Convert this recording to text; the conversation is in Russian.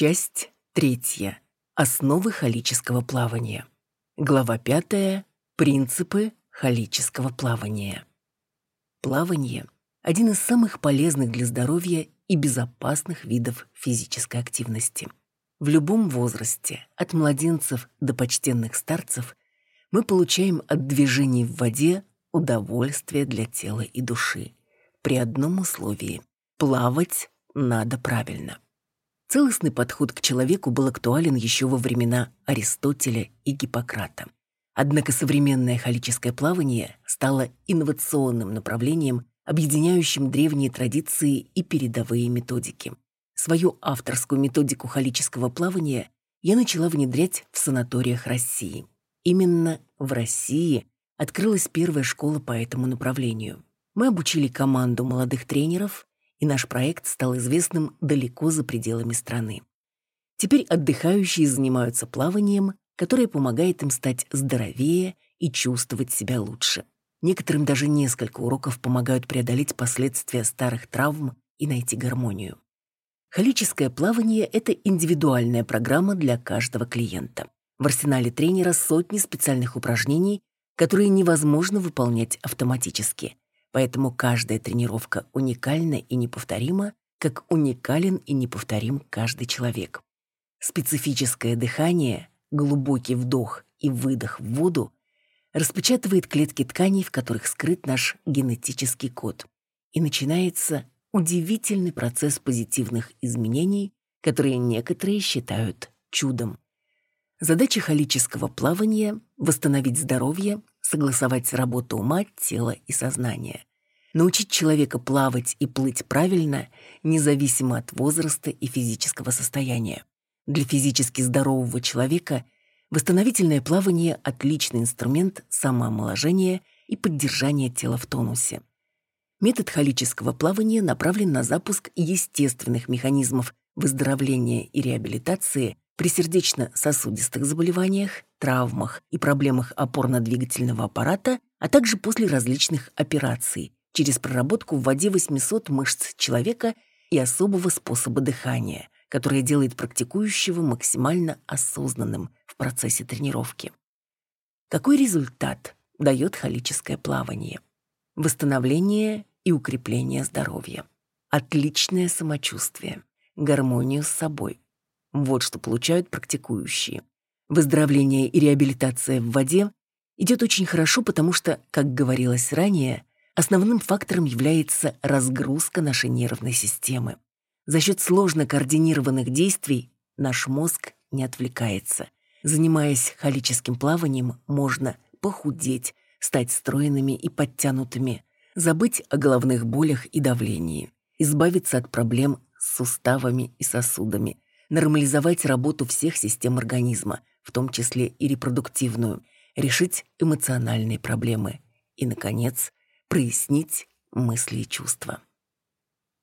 Часть третья. Основы халического плавания. Глава пятая. Принципы халического плавания. Плавание – один из самых полезных для здоровья и безопасных видов физической активности. В любом возрасте, от младенцев до почтенных старцев, мы получаем от движений в воде удовольствие для тела и души. При одном условии – плавать надо правильно. Целостный подход к человеку был актуален еще во времена Аристотеля и Гиппократа. Однако современное халическое плавание стало инновационным направлением, объединяющим древние традиции и передовые методики. Свою авторскую методику халического плавания я начала внедрять в санаториях России. Именно в России открылась первая школа по этому направлению. Мы обучили команду молодых тренеров, и наш проект стал известным далеко за пределами страны. Теперь отдыхающие занимаются плаванием, которое помогает им стать здоровее и чувствовать себя лучше. Некоторым даже несколько уроков помогают преодолеть последствия старых травм и найти гармонию. Холическое плавание – это индивидуальная программа для каждого клиента. В арсенале тренера сотни специальных упражнений, которые невозможно выполнять автоматически – Поэтому каждая тренировка уникальна и неповторима, как уникален и неповторим каждый человек. Специфическое дыхание, глубокий вдох и выдох в воду распечатывает клетки тканей, в которых скрыт наш генетический код. И начинается удивительный процесс позитивных изменений, которые некоторые считают чудом. Задача холического плавания – восстановить здоровье, согласовать работу ума, тела и сознания. Научить человека плавать и плыть правильно, независимо от возраста и физического состояния. Для физически здорового человека восстановительное плавание – отличный инструмент самоомоложения и поддержания тела в тонусе. Метод холического плавания направлен на запуск естественных механизмов выздоровления и реабилитации при сердечно-сосудистых заболеваниях, травмах и проблемах опорно-двигательного аппарата, а также после различных операций, через проработку в воде 800 мышц человека и особого способа дыхания, которое делает практикующего максимально осознанным в процессе тренировки. Какой результат дает холическое плавание? Восстановление и укрепление здоровья. Отличное самочувствие, гармонию с собой. Вот что получают практикующие. Выздоровление и реабилитация в воде идет очень хорошо, потому что, как говорилось ранее, основным фактором является разгрузка нашей нервной системы. За счет сложно координированных действий наш мозг не отвлекается. Занимаясь холическим плаванием, можно похудеть, стать стройными и подтянутыми, забыть о головных болях и давлении, избавиться от проблем с суставами и сосудами, нормализовать работу всех систем организма, в том числе и репродуктивную, решить эмоциональные проблемы и, наконец, прояснить мысли и чувства.